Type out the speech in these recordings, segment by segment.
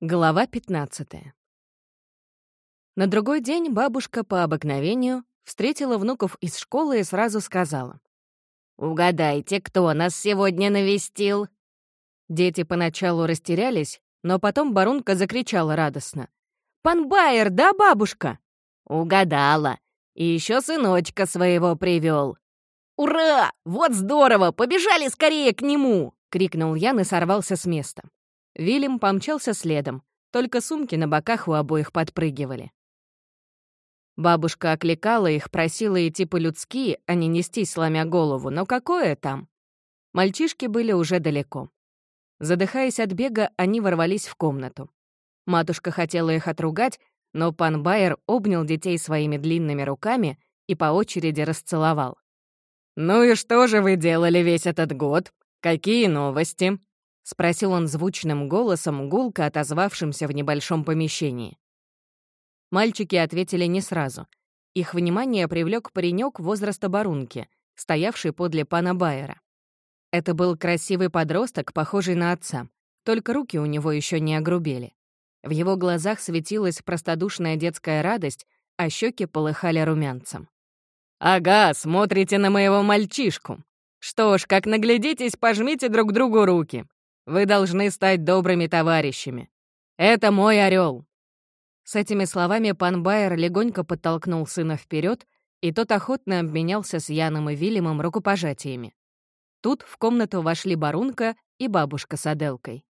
Глава 15. На другой день бабушка по обыкновению встретила внуков из школы и сразу сказала. «Угадайте, кто нас сегодня навестил?» Дети поначалу растерялись, но потом Барунка закричала радостно. «Пан Байер, да, бабушка?» «Угадала. И еще сыночка своего привел. «Ура! Вот здорово! Побежали скорее к нему!» — крикнул Ян и сорвался с места. Вильям помчался следом, только сумки на боках у обоих подпрыгивали. Бабушка окликала их, просила идти по-людски, а не нестись, сломя голову, но какое там? Мальчишки были уже далеко. Задыхаясь от бега, они ворвались в комнату. Матушка хотела их отругать, но пан Байер обнял детей своими длинными руками и по очереди расцеловал. «Ну и что же вы делали весь этот год? Какие новости?» — спросил он звучным голосом, гулко отозвавшимся в небольшом помещении. Мальчики ответили не сразу. Их внимание привлек паренек возраста Барунки, стоявший подле пана Байера. Это был красивый подросток, похожий на отца, только руки у него еще не огрубели. В его глазах светилась простодушная детская радость, а щеки полыхали румянцем. «Ага, смотрите на моего мальчишку. Что ж, как наглядитесь, пожмите друг другу руки. Вы должны стать добрыми товарищами. Это мой орел. С этими словами пан Байер легонько подтолкнул сына вперед, и тот охотно обменялся с Яном и Вильямом рукопожатиями. Тут в комнату вошли Барунка и бабушка с Аделкой.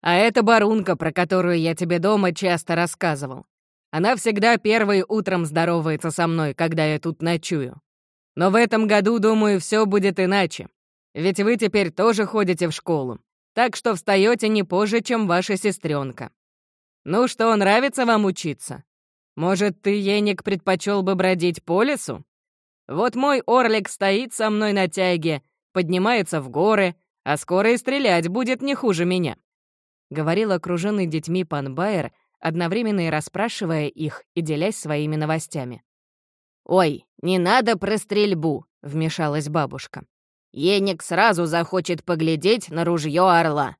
«А это Барунка, про которую я тебе дома часто рассказывал. Она всегда первой утром здоровается со мной, когда я тут ночую. Но в этом году, думаю, все будет иначе. Ведь вы теперь тоже ходите в школу так что встаете не позже, чем ваша сестренка. Ну что, нравится вам учиться? Может, ты, Еник, предпочел бы бродить по лесу? Вот мой орлик стоит со мной на тяге, поднимается в горы, а скоро и стрелять будет не хуже меня», — говорил окруженный детьми пан Байер, одновременно и расспрашивая их и делясь своими новостями. «Ой, не надо про стрельбу», — вмешалась бабушка. Еник сразу захочет поглядеть на ружье орла.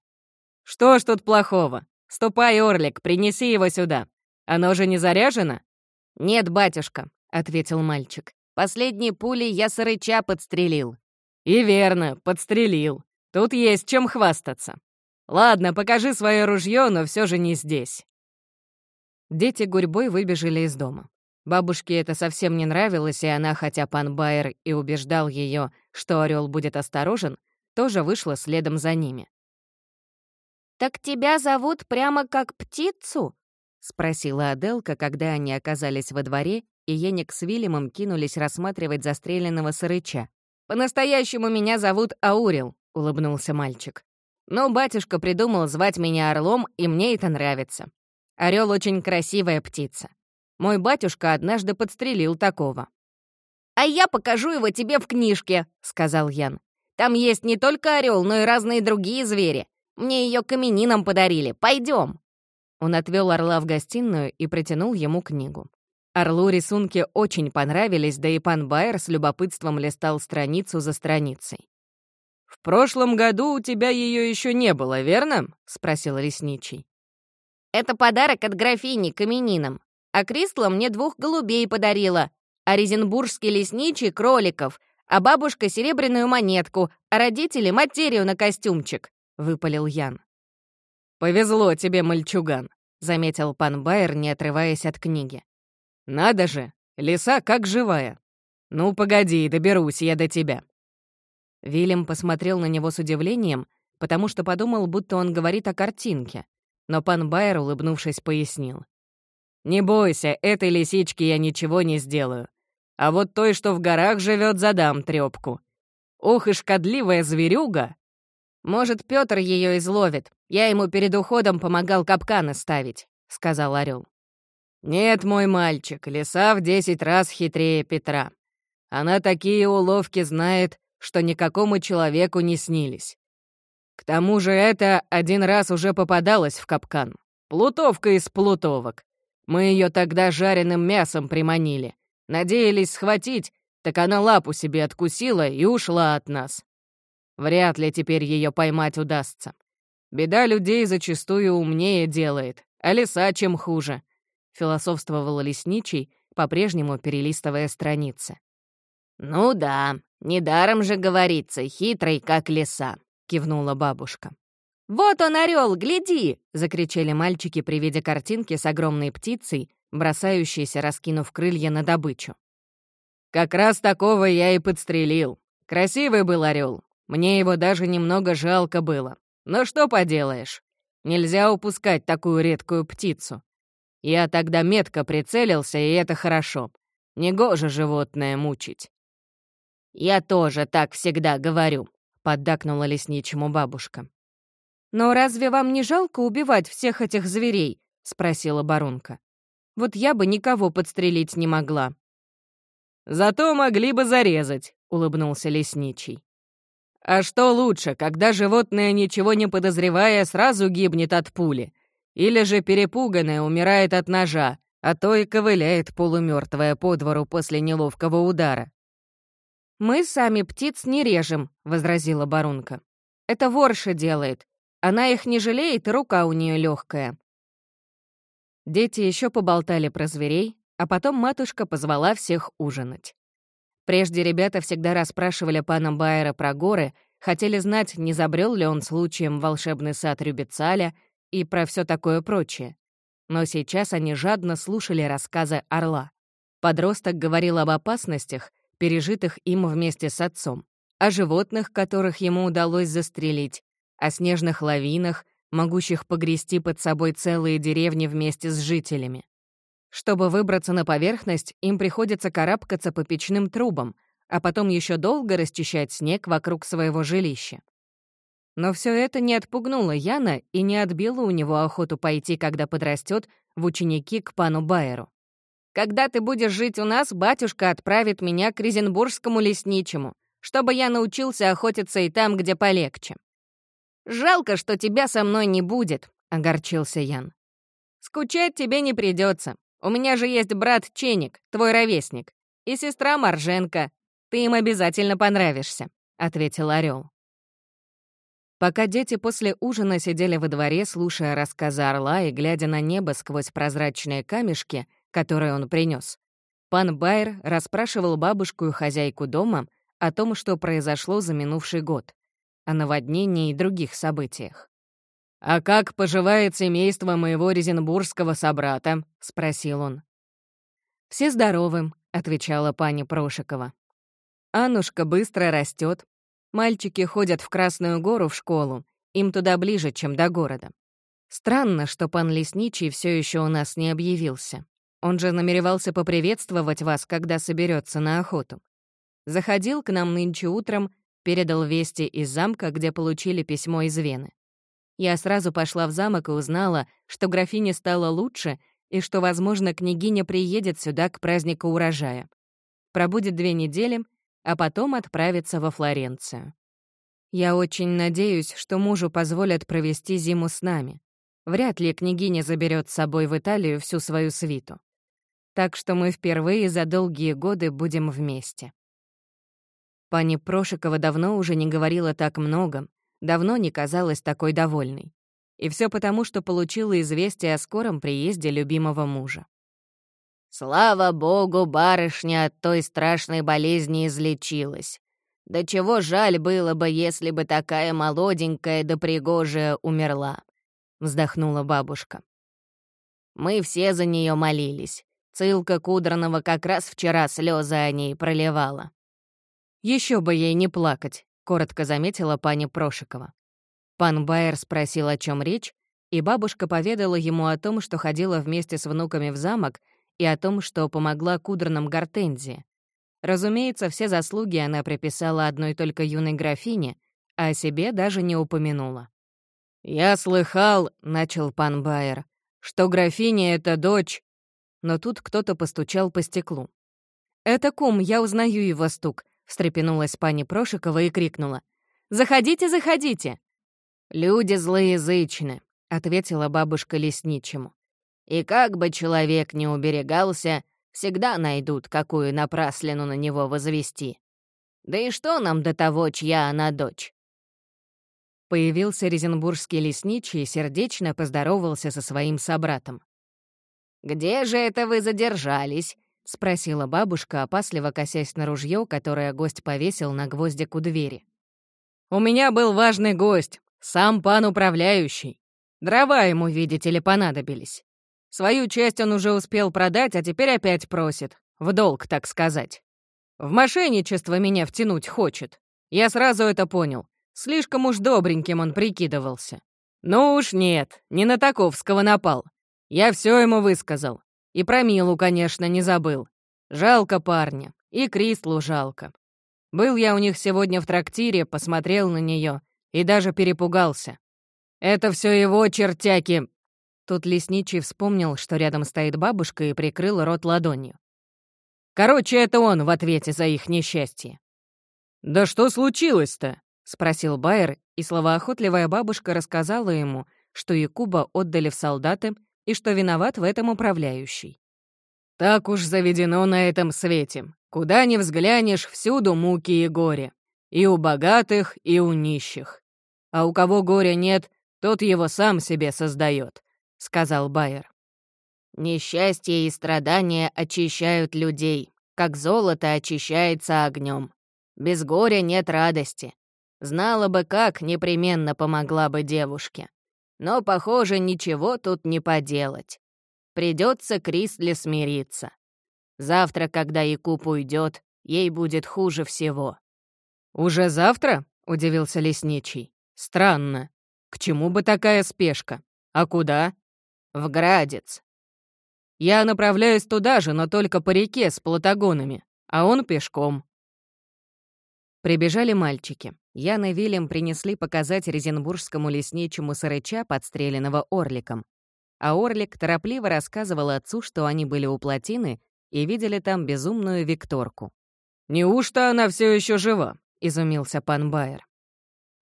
«Что ж тут плохого? Ступай, Орлик, принеси его сюда. Оно же не заряжено?» «Нет, батюшка», — ответил мальчик. «Последней пулей я сырыча подстрелил». «И верно, подстрелил. Тут есть чем хвастаться. Ладно, покажи свое ружье, но все же не здесь». Дети гурьбой выбежали из дома. Бабушке это совсем не нравилось, и она, хотя пан Байер и убеждал ее, что орел будет осторожен, тоже вышла следом за ними. «Так тебя зовут прямо как птицу?» — спросила Аделка, когда они оказались во дворе, и Еник с Вильямом кинулись рассматривать застреленного сырыча. «По-настоящему меня зовут Аурил», — улыбнулся мальчик. «Но батюшка придумал звать меня орлом, и мне это нравится. Орел очень красивая птица. Мой батюшка однажды подстрелил такого. «А я покажу его тебе в книжке», — сказал Ян. «Там есть не только орел, но и разные другие звери. Мне ее каменином подарили. Пойдем. Он отвел орла в гостиную и протянул ему книгу. Орлу рисунки очень понравились, да и пан Байер с любопытством листал страницу за страницей. «В прошлом году у тебя ее еще не было, верно?» — спросил Ресничий. «Это подарок от графини каменином. А Кристла мне двух голубей подарила, а резенбургский лесничий — кроликов, а бабушка — серебряную монетку, а родители — материю на костюмчик», — выпалил Ян. «Повезло тебе, мальчуган», — заметил пан Байер, не отрываясь от книги. «Надо же, лиса как живая. Ну, погоди, доберусь я до тебя». Вильям посмотрел на него с удивлением, потому что подумал, будто он говорит о картинке. Но пан Байер, улыбнувшись, пояснил. «Не бойся, этой лисичке я ничего не сделаю. А вот той, что в горах живет, задам трёпку. Ох и шкодливая зверюга!» «Может, Пётр её изловит. Я ему перед уходом помогал капканы ставить», — сказал орел. «Нет, мой мальчик, лиса в десять раз хитрее Петра. Она такие уловки знает, что никакому человеку не снились. К тому же это один раз уже попадалось в капкан. Плутовка из плутовок. Мы ее тогда жареным мясом приманили. Надеялись схватить, так она лапу себе откусила и ушла от нас. Вряд ли теперь ее поймать удастся. Беда людей зачастую умнее делает, а леса чем хуже», — философствовал лесничий, по-прежнему перелистывая страницы. «Ну да, недаром же говорится, хитрый, как леса», — кивнула бабушка. «Вот он, орел, гляди!» — закричали мальчики при виде картинки с огромной птицей, бросающейся, раскинув крылья на добычу. «Как раз такого я и подстрелил. Красивый был орел. Мне его даже немного жалко было. Но что поделаешь? Нельзя упускать такую редкую птицу. Я тогда метко прицелился, и это хорошо. Негоже животное мучить». «Я тоже так всегда говорю», — поддакнула лесничему бабушка. «Но разве вам не жалко убивать всех этих зверей?» — спросила баронка. «Вот я бы никого подстрелить не могла». «Зато могли бы зарезать», — улыбнулся лесничий. «А что лучше, когда животное, ничего не подозревая, сразу гибнет от пули? Или же перепуганное умирает от ножа, а то и ковыляет полумертвое по двору после неловкого удара?» «Мы сами птиц не режем», — возразила баронка. «Это ворша делает. Она их не жалеет, и рука у нее легкая. Дети еще поболтали про зверей, а потом матушка позвала всех ужинать. Прежде ребята всегда расспрашивали пана Байера про горы, хотели знать, не забрел ли он случаем волшебный сад Рюбицаля и про все такое прочее. Но сейчас они жадно слушали рассказы Орла. Подросток говорил об опасностях, пережитых им вместе с отцом, о животных, которых ему удалось застрелить, о снежных лавинах, могущих погрести под собой целые деревни вместе с жителями. Чтобы выбраться на поверхность, им приходится карабкаться по печным трубам, а потом еще долго расчищать снег вокруг своего жилища. Но все это не отпугнуло Яна и не отбило у него охоту пойти, когда подрастет, в ученики к пану Байеру. «Когда ты будешь жить у нас, батюшка отправит меня к Резенбургскому лесничему, чтобы я научился охотиться и там, где полегче. «Жалко, что тебя со мной не будет», — огорчился Ян. «Скучать тебе не придется. У меня же есть брат Ченик, твой ровесник, и сестра Марженко. Ты им обязательно понравишься», — ответил Орел. Пока дети после ужина сидели во дворе, слушая рассказы орла и глядя на небо сквозь прозрачные камешки, которые он принес, пан Байер расспрашивал бабушку и хозяйку дома о том, что произошло за минувший год о наводнении и других событиях. «А как поживает семейство моего резенбургского собрата?» — спросил он. «Все здоровы», — отвечала пани Прошикова. «Аннушка быстро растет. Мальчики ходят в Красную гору в школу, им туда ближе, чем до города. Странно, что пан Лесничий все еще у нас не объявился. Он же намеревался поприветствовать вас, когда соберется на охоту. Заходил к нам нынче утром Передал вести из замка, где получили письмо из Вены. Я сразу пошла в замок и узнала, что графине стало лучше и что, возможно, княгиня приедет сюда к празднику урожая. Пробудет две недели, а потом отправится во Флоренцию. Я очень надеюсь, что мужу позволят провести зиму с нами. Вряд ли княгиня заберет с собой в Италию всю свою свиту. Так что мы впервые за долгие годы будем вместе. Пани Прошикова давно уже не говорила так много, давно не казалась такой довольной. И все потому, что получила известие о скором приезде любимого мужа. «Слава богу, барышня от той страшной болезни излечилась. Да чего жаль было бы, если бы такая молоденькая да пригожая умерла», — вздохнула бабушка. «Мы все за нее молились. Цилка Кудранова как раз вчера слезы о ней проливала. Еще бы ей не плакать», — коротко заметила пани Прошикова. Пан Байер спросил, о чем речь, и бабушка поведала ему о том, что ходила вместе с внуками в замок, и о том, что помогла кудранам Гортензии. Разумеется, все заслуги она приписала одной только юной графине, а о себе даже не упомянула. «Я слыхал», — начал пан Байер, «что графиня — это дочь». Но тут кто-то постучал по стеклу. «Это кум, я узнаю его стук встрепенулась пани Прошикова и крикнула. «Заходите, заходите!» «Люди злоязычны», — ответила бабушка лесничему. «И как бы человек не уберегался, всегда найдут, какую напраслину на него возвести. Да и что нам до того, чья она дочь?» Появился резенбургский лесничий и сердечно поздоровался со своим собратом. «Где же это вы задержались?» — спросила бабушка, опасливо косясь на ружье, которое гость повесил на гвоздик у двери. «У меня был важный гость, сам пан управляющий. Дрова ему, видите ли, понадобились. Свою часть он уже успел продать, а теперь опять просит. В долг, так сказать. В мошенничество меня втянуть хочет. Я сразу это понял. Слишком уж добреньким он прикидывался. Ну уж нет, не на Таковского напал. Я все ему высказал. И про Милу, конечно, не забыл. Жалко парня. И Кристлу жалко. Был я у них сегодня в трактире, посмотрел на нее и даже перепугался. Это все его чертяки. Тут лесничий вспомнил, что рядом стоит бабушка и прикрыл рот ладонью. Короче, это он в ответе за их несчастье. «Да что случилось-то?» — спросил Байер, и словоохотливая бабушка рассказала ему, что Якуба отдали в солдаты и что виноват в этом управляющий. «Так уж заведено на этом свете. Куда ни взглянешь, всюду муки и горе. И у богатых, и у нищих. А у кого горя нет, тот его сам себе создает, сказал Байер. Несчастье и страдания очищают людей, как золото очищается огнем. Без горя нет радости. Знала бы как, непременно помогла бы девушке. Но, похоже, ничего тут не поделать. Придется Крисли смириться. Завтра, когда Якуб уйдет, ей будет хуже всего. «Уже завтра?» — удивился лесничий. «Странно. К чему бы такая спешка? А куда?» «В Градец». «Я направляюсь туда же, но только по реке с платагонами, а он пешком». Прибежали мальчики. Ян и Вильям принесли показать резенбургскому лесничему сырыча, подстреленного орликом. А орлик торопливо рассказывал отцу, что они были у плотины и видели там безумную Викторку. «Неужто она все еще жива?» — изумился пан Байер.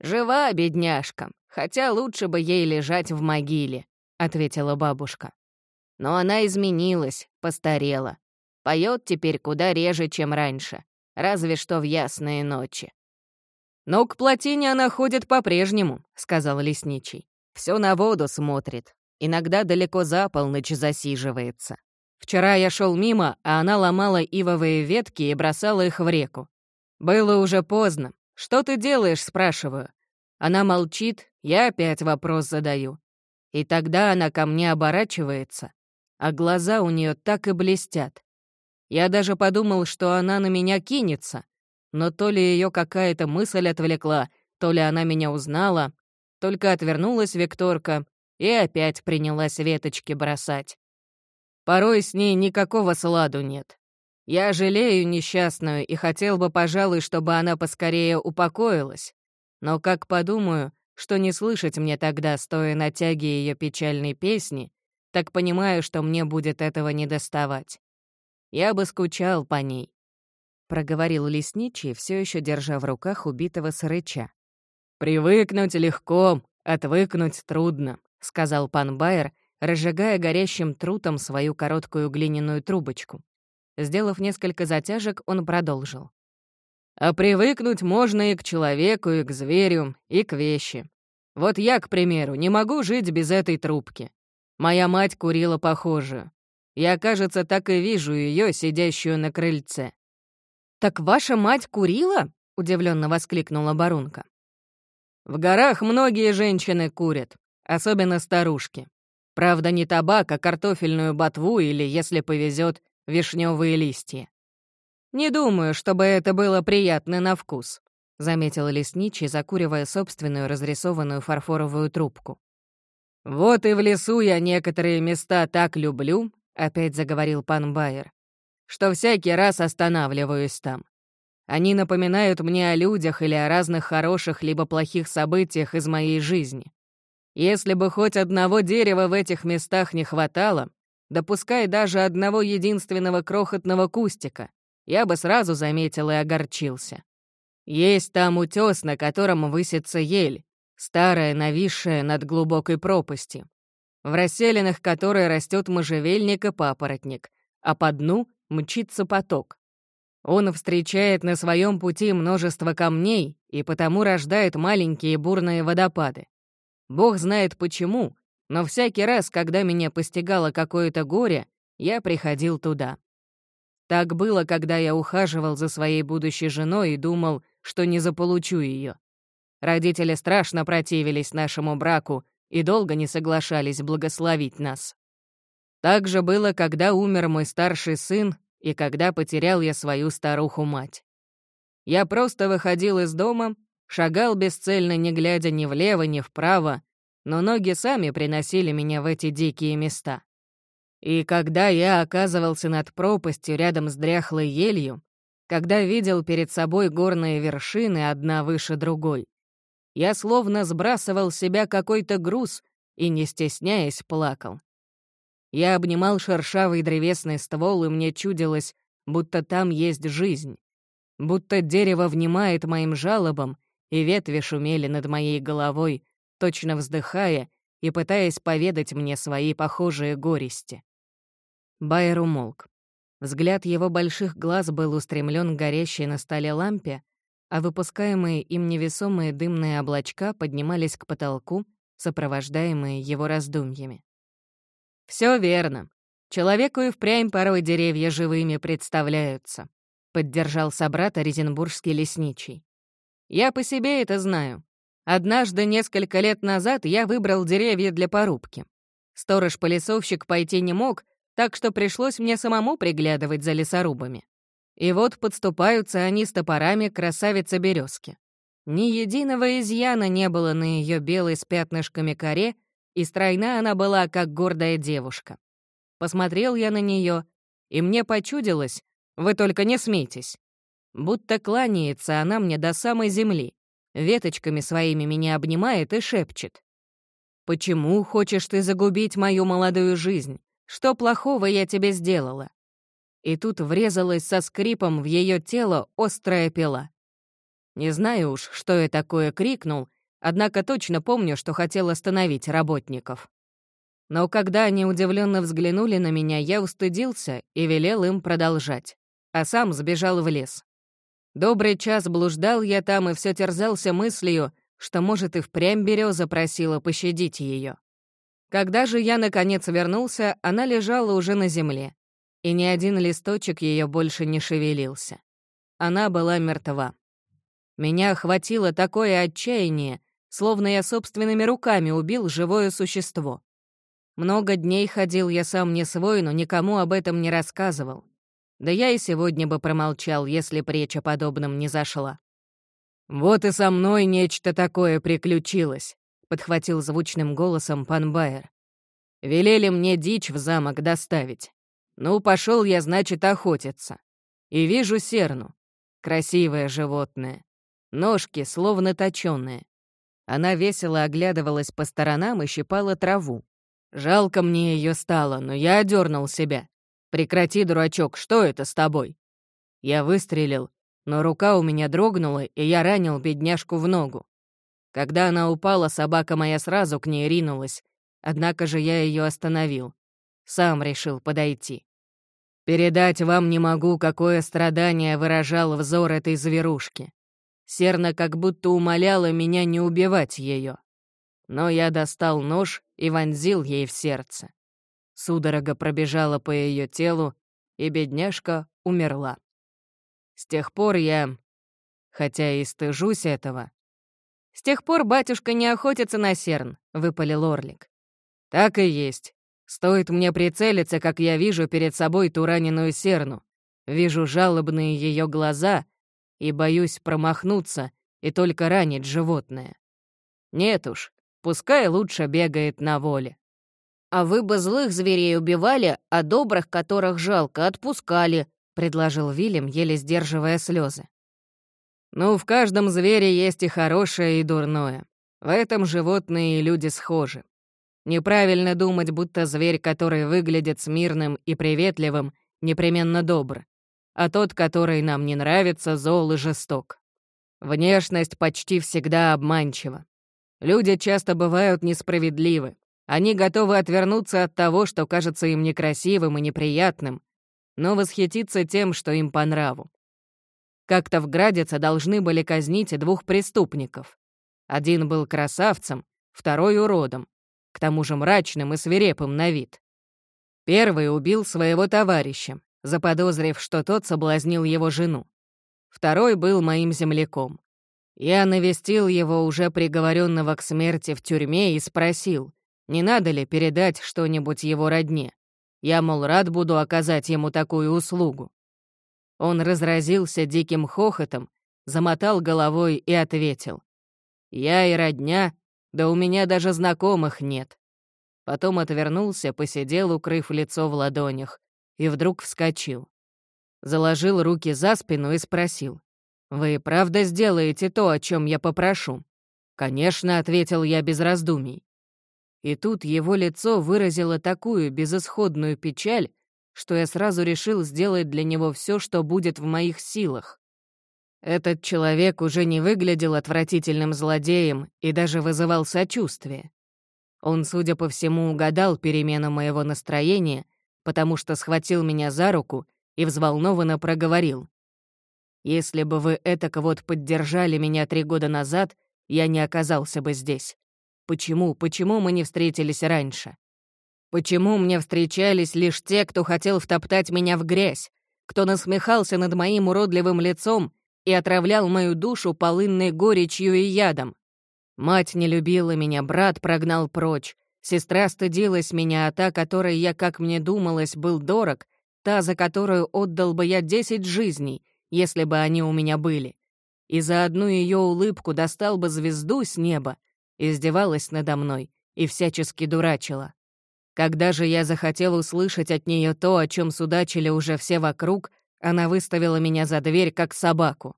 «Жива, бедняжка, хотя лучше бы ей лежать в могиле», — ответила бабушка. «Но она изменилась, постарела. Поет теперь куда реже, чем раньше, разве что в ясные ночи». «Но к плотине она ходит по-прежнему», — сказал лесничий. Все на воду смотрит. Иногда далеко за полночь засиживается. Вчера я шел мимо, а она ломала ивовые ветки и бросала их в реку. Было уже поздно. «Что ты делаешь?» — спрашиваю. Она молчит, я опять вопрос задаю. И тогда она ко мне оборачивается, а глаза у нее так и блестят. Я даже подумал, что она на меня кинется, но то ли ее какая-то мысль отвлекла, то ли она меня узнала, только отвернулась Викторка и опять принялась веточки бросать. Порой с ней никакого сладу нет. Я жалею несчастную и хотел бы, пожалуй, чтобы она поскорее упокоилась. Но как подумаю, что не слышать мне тогда, стоя на тяге ее печальной песни, так понимаю, что мне будет этого не доставать. Я бы скучал по ней. Проговорил лесничий, все еще держа в руках убитого сырыча. «Привыкнуть легко, отвыкнуть трудно», — сказал пан Байер, разжигая горящим трутом свою короткую глиняную трубочку. Сделав несколько затяжек, он продолжил. «А привыкнуть можно и к человеку, и к зверю, и к вещи. Вот я, к примеру, не могу жить без этой трубки. Моя мать курила похожую. Я, кажется, так и вижу ее, сидящую на крыльце». «Так ваша мать курила?» — удивленно воскликнула Барунка. «В горах многие женщины курят, особенно старушки. Правда, не табак, а картофельную ботву или, если повезет, вишневые листья. «Не думаю, чтобы это было приятно на вкус», — заметил лесничий, закуривая собственную разрисованную фарфоровую трубку. «Вот и в лесу я некоторые места так люблю», — опять заговорил пан Байер, «что всякий раз останавливаюсь там. Они напоминают мне о людях или о разных хороших либо плохих событиях из моей жизни. Если бы хоть одного дерева в этих местах не хватало, Допускай даже одного единственного крохотного кустика, я бы сразу заметил и огорчился. Есть там утес, на котором высится ель, старая, нависшая над глубокой пропастью, в расселенных которой растет можжевельник и папоротник, а по дну мчится поток. Он встречает на своем пути множество камней и потому рождает маленькие бурные водопады. Бог знает почему, но всякий раз, когда меня постигало какое-то горе, я приходил туда. Так было, когда я ухаживал за своей будущей женой и думал, что не заполучу ее. Родители страшно противились нашему браку и долго не соглашались благословить нас. Так же было, когда умер мой старший сын и когда потерял я свою старуху-мать. Я просто выходил из дома, шагал бесцельно, не глядя ни влево, ни вправо, но ноги сами приносили меня в эти дикие места. И когда я оказывался над пропастью рядом с дряхлой елью, когда видел перед собой горные вершины, одна выше другой, я словно сбрасывал с себя какой-то груз и, не стесняясь, плакал. Я обнимал шершавый древесный ствол, и мне чудилось, будто там есть жизнь, будто дерево внимает моим жалобам, и ветви шумели над моей головой, точно вздыхая и пытаясь поведать мне свои похожие горести. Байер умолк. Взгляд его больших глаз был устремлен к горящей на столе лампе, а выпускаемые им невесомые дымные облачка поднимались к потолку, сопровождаемые его раздумьями. Все верно. Человеку и впрямь порой деревья живыми представляются», — поддержал собрата Резенбургский лесничий. «Я по себе это знаю. Однажды, несколько лет назад, я выбрал деревья для порубки. Сторож-полисовщик пойти не мог, так что пришлось мне самому приглядывать за лесорубами. И вот подступаются они с топорами к красавице березки. Ни единого изъяна не было на ее белой с пятнышками коре, и стройна она была, как гордая девушка. Посмотрел я на нее, и мне почудилось, вы только не смейтесь. Будто кланяется она мне до самой земли, веточками своими меня обнимает и шепчет. «Почему хочешь ты загубить мою молодую жизнь? Что плохого я тебе сделала?» И тут врезалась со скрипом в ее тело острая пила. Не знаю уж, что я такое крикнул, Однако точно помню, что хотел остановить работников. Но когда они удивленно взглянули на меня, я устыдился и велел им продолжать, а сам сбежал в лес. Добрый час блуждал я там и все терзался мыслью, что, может, и впрямь береза просила пощадить ее. Когда же я, наконец, вернулся, она лежала уже на земле, и ни один листочек ее больше не шевелился. Она была мертва. Меня охватило такое отчаяние, словно я собственными руками убил живое существо. Много дней ходил я сам не свой, но никому об этом не рассказывал. Да я и сегодня бы промолчал, если б речь подобном не зашла. «Вот и со мной нечто такое приключилось», — подхватил звучным голосом пан Байер. «Велели мне дичь в замок доставить. Ну, пошел я, значит, охотиться. И вижу серну. Красивое животное. Ножки словно точёные. Она весело оглядывалась по сторонам и щипала траву. Жалко мне ее стало, но я одернул себя. «Прекрати, дурачок, что это с тобой?» Я выстрелил, но рука у меня дрогнула, и я ранил бедняжку в ногу. Когда она упала, собака моя сразу к ней ринулась, однако же я ее остановил. Сам решил подойти. Передать вам не могу, какое страдание выражал взор этой зверушки. Серна как будто умоляла меня не убивать ее. Но я достал нож и вонзил ей в сердце. Судорога пробежала по ее телу, и бедняжка умерла. С тех пор я, хотя и стыжусь этого... «С тех пор батюшка не охотится на серн», — выпалил Орлик. «Так и есть. Стоит мне прицелиться, как я вижу перед собой ту раненую серну. Вижу жалобные ее глаза — и боюсь промахнуться и только ранить животное. Нет уж, пускай лучше бегает на воле. «А вы бы злых зверей убивали, а добрых, которых жалко, отпускали», — предложил Вильям, еле сдерживая слезы. «Ну, в каждом звере есть и хорошее, и дурное. В этом животные и люди схожи. Неправильно думать, будто зверь, который выглядит смирным и приветливым, непременно добр а тот, который нам не нравится, зол и жесток. Внешность почти всегда обманчива. Люди часто бывают несправедливы. Они готовы отвернуться от того, что кажется им некрасивым и неприятным, но восхититься тем, что им по нраву. Как-то в Градице должны были казнить двух преступников. Один был красавцем, второй — уродом, к тому же мрачным и свирепым на вид. Первый убил своего товарища, заподозрив, что тот соблазнил его жену. Второй был моим земляком. Я навестил его, уже приговоренного к смерти в тюрьме, и спросил, не надо ли передать что-нибудь его родне. Я, мол, рад буду оказать ему такую услугу. Он разразился диким хохотом, замотал головой и ответил. «Я и родня, да у меня даже знакомых нет». Потом отвернулся, посидел, укрыв лицо в ладонях, и вдруг вскочил заложил руки за спину и спросил. «Вы правда сделаете то, о чем я попрошу?» «Конечно», — ответил я без раздумий. И тут его лицо выразило такую безысходную печаль, что я сразу решил сделать для него все, что будет в моих силах. Этот человек уже не выглядел отвратительным злодеем и даже вызывал сочувствие. Он, судя по всему, угадал перемену моего настроения, потому что схватил меня за руку и взволнованно проговорил. «Если бы вы этак вот поддержали меня три года назад, я не оказался бы здесь. Почему, почему мы не встретились раньше? Почему мне встречались лишь те, кто хотел втоптать меня в грязь, кто насмехался над моим уродливым лицом и отравлял мою душу полынной горечью и ядом? Мать не любила меня, брат прогнал прочь, сестра стыдилась меня, а та, которой я, как мне думалось, был дорог, Та, за которую отдал бы я десять жизней, если бы они у меня были. И за одну ее улыбку достал бы звезду с неба, издевалась надо мной и всячески дурачила. Когда же я захотел услышать от нее то, о чем судачили уже все вокруг, она выставила меня за дверь, как собаку.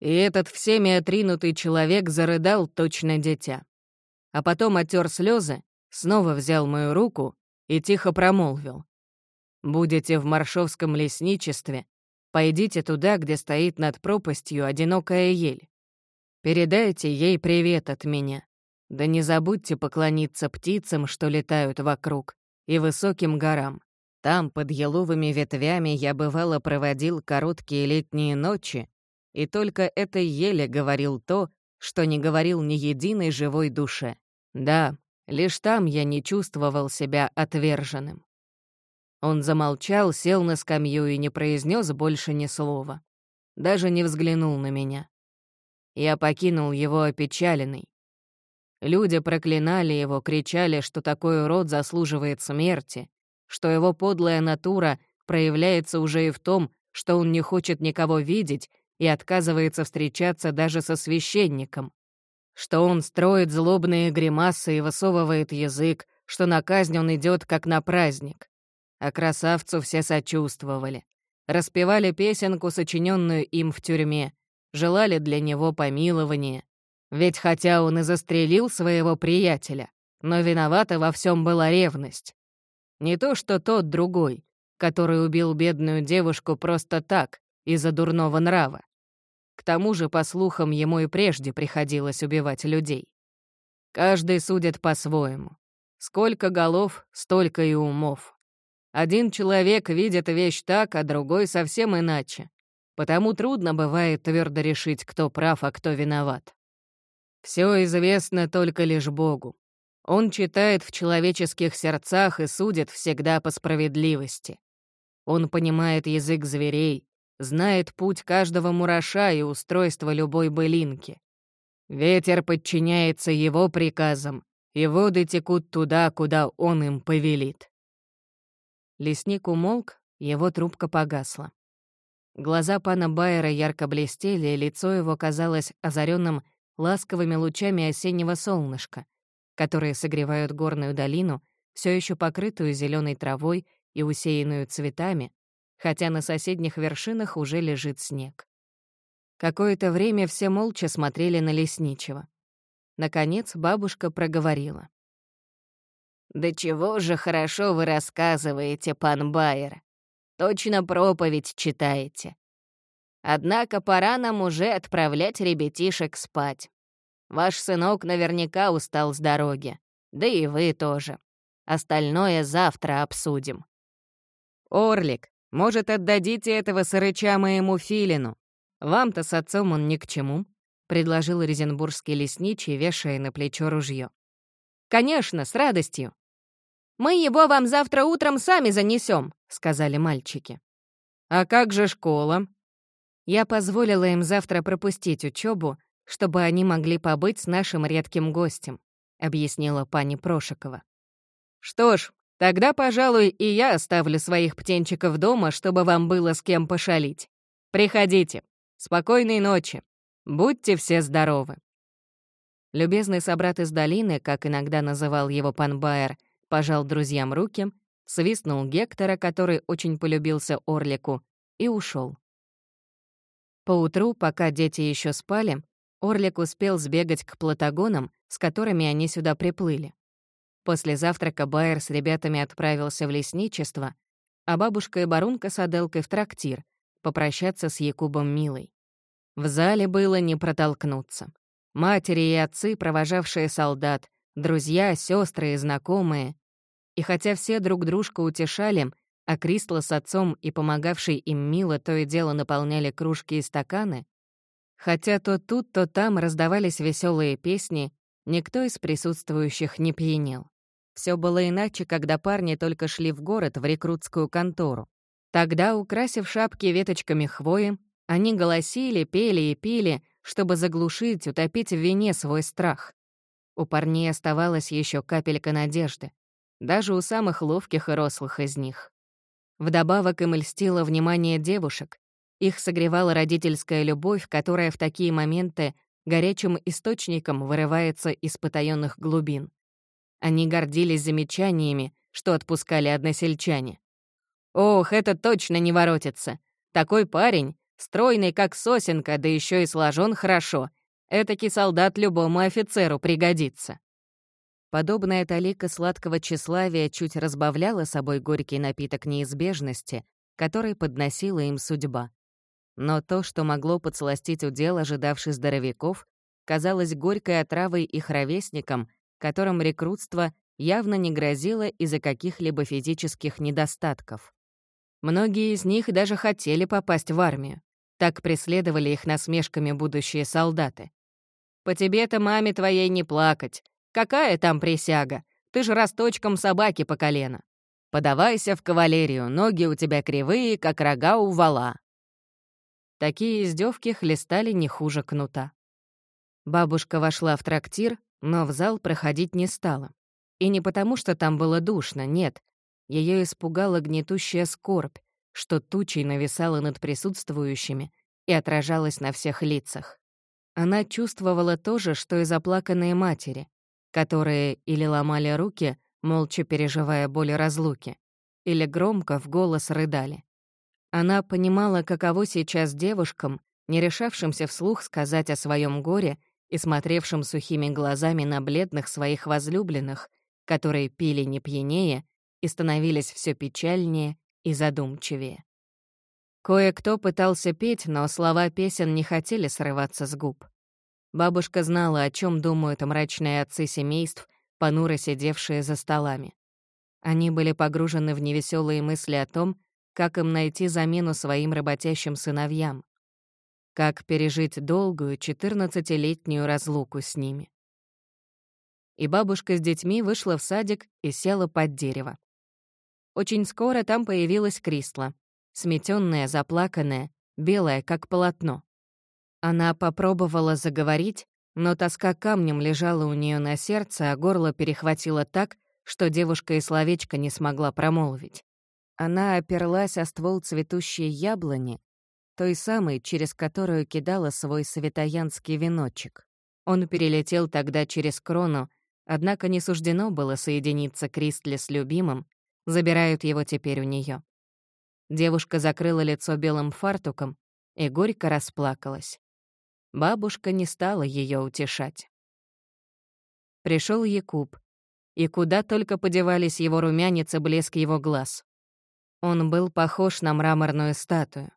И этот всеми отринутый человек зарыдал точно дитя. А потом оттер слезы, снова взял мою руку и тихо промолвил. Будете в Маршовском лесничестве, пойдите туда, где стоит над пропастью одинокая ель. Передайте ей привет от меня. Да не забудьте поклониться птицам, что летают вокруг, и высоким горам. Там, под еловыми ветвями, я бывало проводил короткие летние ночи, и только этой еле говорил то, что не говорил ни единой живой душе. Да, лишь там я не чувствовал себя отверженным. Он замолчал, сел на скамью и не произнес больше ни слова. Даже не взглянул на меня. Я покинул его опечаленный. Люди проклинали его, кричали, что такой урод заслуживает смерти, что его подлая натура проявляется уже и в том, что он не хочет никого видеть и отказывается встречаться даже со священником, что он строит злобные гримасы и высовывает язык, что на казнь он идет как на праздник а красавцу все сочувствовали. Распевали песенку, сочиненную им в тюрьме, желали для него помилования. Ведь хотя он и застрелил своего приятеля, но виновата во всем была ревность. Не то что тот другой, который убил бедную девушку просто так, из-за дурного нрава. К тому же, по слухам, ему и прежде приходилось убивать людей. Каждый судит по-своему. Сколько голов, столько и умов. Один человек видит вещь так, а другой совсем иначе. Потому трудно бывает твердо решить, кто прав, а кто виноват. Все известно только лишь Богу. Он читает в человеческих сердцах и судит всегда по справедливости. Он понимает язык зверей, знает путь каждого мураша и устройство любой былинки. Ветер подчиняется его приказам, и воды текут туда, куда он им повелит. Лесник умолк, его трубка погасла. Глаза пана Байера ярко блестели, и лицо его казалось озаренным ласковыми лучами осеннего солнышка, которые согревают горную долину, все еще покрытую зеленой травой и усеянную цветами, хотя на соседних вершинах уже лежит снег. Какое-то время все молча смотрели на лесничего. Наконец бабушка проговорила. «Да чего же хорошо вы рассказываете, пан Байер. Точно проповедь читаете. Однако пора нам уже отправлять ребятишек спать. Ваш сынок наверняка устал с дороги. Да и вы тоже. Остальное завтра обсудим». «Орлик, может, отдадите этого сырыча моему филину? Вам-то с отцом он ни к чему», — предложил резенбургский лесничий, вешая на плечо ружье. «Конечно, с радостью». «Мы его вам завтра утром сами занесем», — сказали мальчики. «А как же школа?» Я позволила им завтра пропустить учебу, чтобы они могли побыть с нашим редким гостем», — объяснила пани Прошикова. «Что ж, тогда, пожалуй, и я оставлю своих птенчиков дома, чтобы вам было с кем пошалить. Приходите. Спокойной ночи. Будьте все здоровы». Любезный собрат из долины, как иногда называл его пан Байер, пожал друзьям руки, свистнул Гектора, который очень полюбился Орлику, и ушел. Поутру, пока дети еще спали, Орлик успел сбегать к платагонам, с которыми они сюда приплыли. После завтрака Байер с ребятами отправился в лесничество, а бабушка и Барунка с Аделкой в трактир, попрощаться с Якубом Милой. В зале было не протолкнуться. Матери и отцы, провожавшие солдат, друзья, сестры и знакомые. И хотя все друг дружку утешали, а Кристла с отцом и помогавший им Мила то и дело наполняли кружки и стаканы, хотя то тут, то там раздавались веселые песни, никто из присутствующих не пьянел. Все было иначе, когда парни только шли в город в рекрутскую контору. Тогда, украсив шапки веточками хвои, они голосили, пели и пили, чтобы заглушить, утопить в вине свой страх. У парней оставалась еще капелька надежды, даже у самых ловких и рослых из них. Вдобавок им льстило внимание девушек. Их согревала родительская любовь, которая в такие моменты горячим источником вырывается из потаённых глубин. Они гордились замечаниями, что отпускали односельчане. «Ох, это точно не воротится! Такой парень, стройный как сосенка, да еще и сложен хорошо. Этакий солдат любому офицеру пригодится». Подобная талика сладкого тщеславия чуть разбавляла собой горький напиток неизбежности, который подносила им судьба. Но то, что могло подсластить удел ожидавших здоровяков, казалось горькой отравой их ровесникам, которым рекрутство явно не грозило из-за каких-либо физических недостатков. Многие из них даже хотели попасть в армию. Так преследовали их насмешками будущие солдаты. «По тебе-то маме твоей не плакать. Какая там присяга? Ты же росточком собаки по колено. Подавайся в кавалерию, ноги у тебя кривые, как рога у вала». Такие издевки хлестали не хуже кнута. Бабушка вошла в трактир, но в зал проходить не стала. И не потому, что там было душно, нет. Ее испугала гнетущая скорбь, что тучей нависала над присутствующими и отражалась на всех лицах. Она чувствовала то же, что и заплаканные матери которые или ломали руки, молча переживая боль разлуки, или громко в голос рыдали. Она понимала, каково сейчас девушкам, не решавшимся вслух сказать о своем горе и смотревшим сухими глазами на бледных своих возлюбленных, которые пили не пьянее и становились все печальнее и задумчивее. Кое-кто пытался петь, но слова песен не хотели срываться с губ. Бабушка знала, о чем думают мрачные отцы семейств, понуро сидевшие за столами. Они были погружены в невеселые мысли о том, как им найти замену своим работящим сыновьям, как пережить долгую 14-летнюю разлуку с ними. И бабушка с детьми вышла в садик и села под дерево. Очень скоро там появилась Кристла, сметенная, заплаканная, белая, как полотно. Она попробовала заговорить, но тоска камнем лежала у нее на сердце, а горло перехватило так, что девушка и словечко не смогла промолвить. Она оперлась о ствол цветущей яблони, той самой, через которую кидала свой светоянский веночек. Он перелетел тогда через крону, однако не суждено было соединиться Кристле с любимым, забирают его теперь у нее. Девушка закрыла лицо белым фартуком и горько расплакалась. Бабушка не стала ее утешать. Пришел Якуб, и куда только подевались его румянец и блеск его глаз. Он был похож на мраморную статую.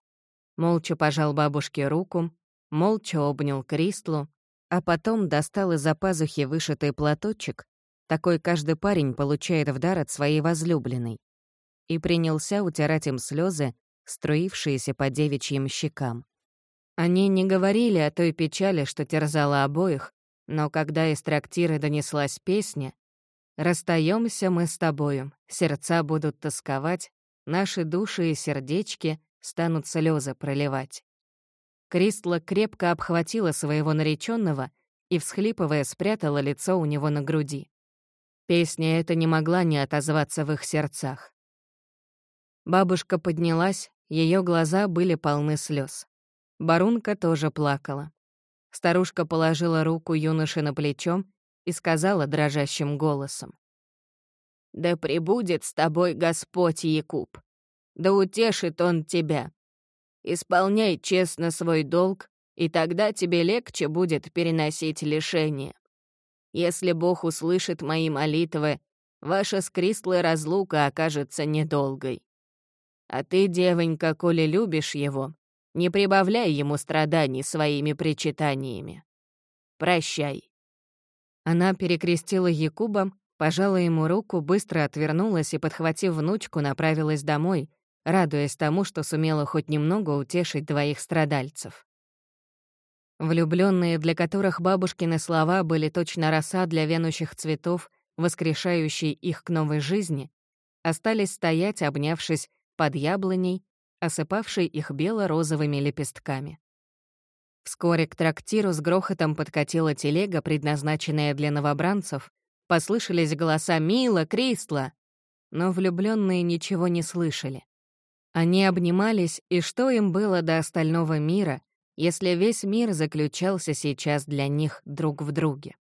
Молча пожал бабушке руку, молча обнял Кристлу, а потом достал из-за пазухи вышитый платочек, такой каждый парень получает в дар от своей возлюбленной, и принялся утирать им слезы, струившиеся по девичьим щекам. Они не говорили о той печали, что терзала обоих, но когда из трактира донеслась песня «Расстаемся мы с тобою, сердца будут тосковать, наши души и сердечки станут слезы проливать». Кристла крепко обхватила своего нареченного и, всхлипывая, спрятала лицо у него на груди. Песня эта не могла не отозваться в их сердцах. Бабушка поднялась, ее глаза были полны слез. Барунка тоже плакала. Старушка положила руку юноше на плечо и сказала дрожащим голосом. «Да пребудет с тобой Господь Якуб, да утешит Он тебя. Исполняй честно свой долг, и тогда тебе легче будет переносить лишения. Если Бог услышит мои молитвы, ваша скристлая разлука окажется недолгой. А ты, девонька, коли любишь его, не прибавляй ему страданий своими причитаниями. Прощай». Она перекрестила Якуба, пожала ему руку, быстро отвернулась и, подхватив внучку, направилась домой, радуясь тому, что сумела хоть немного утешить двоих страдальцев. Влюбленные, для которых бабушкины слова были точно роса для венущих цветов, воскрешающие их к новой жизни, остались стоять, обнявшись под яблоней, осыпавшей их бело-розовыми лепестками. Вскоре к трактиру с грохотом подкатила телега, предназначенная для новобранцев, послышались голоса «Мила! Кристла!», но влюбленные ничего не слышали. Они обнимались, и что им было до остального мира, если весь мир заключался сейчас для них друг в друге?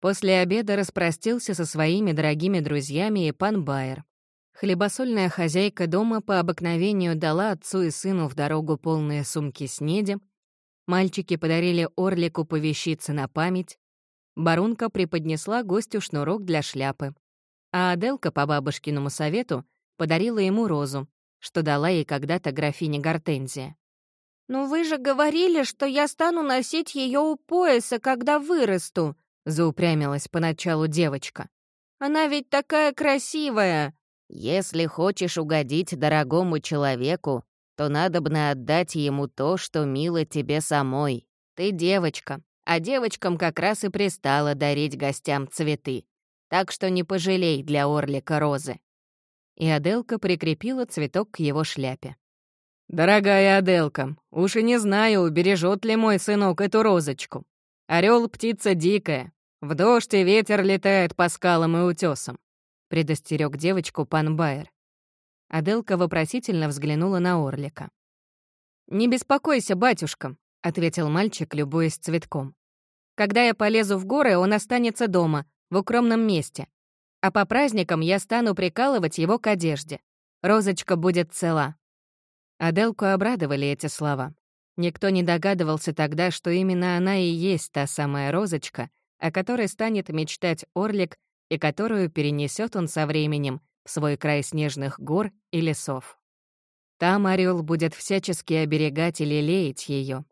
После обеда распростился со своими дорогими друзьями и пан Байер. Хлебосольная хозяйка дома по обыкновению дала отцу и сыну в дорогу полные сумки снеди. Мальчики подарили Орлику по вещице на память. Барунка преподнесла гостю шнурок для шляпы. А Аделка по бабушкиному совету подарила ему розу, что дала ей когда-то графиня Гортензия. «Ну вы же говорили, что я стану носить ее у пояса, когда вырасту», — заупрямилась поначалу девочка. «Она ведь такая красивая!» «Если хочешь угодить дорогому человеку, то надо бы отдать ему то, что мило тебе самой. Ты девочка, а девочкам как раз и пристало дарить гостям цветы. Так что не пожалей для Орлика розы и Аделка прикрепила цветок к его шляпе. «Дорогая Аделка, уж и не знаю, убережет ли мой сынок эту розочку. Орел птица дикая, в дождь и ветер летает по скалам и утесам», — предостерег девочку пан Байер. Аделка вопросительно взглянула на Орлика. «Не беспокойся, батюшка», — ответил мальчик, любуясь цветком. «Когда я полезу в горы, он останется дома, в укромном месте а по праздникам я стану прикалывать его к одежде. Розочка будет цела». Аделку обрадовали эти слова. Никто не догадывался тогда, что именно она и есть та самая розочка, о которой станет мечтать Орлик и которую перенесет он со временем в свой край снежных гор и лесов. Там орел будет всячески оберегать и лелеять ее,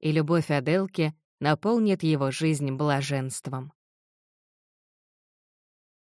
и любовь Аделки наполнит его жизнь блаженством.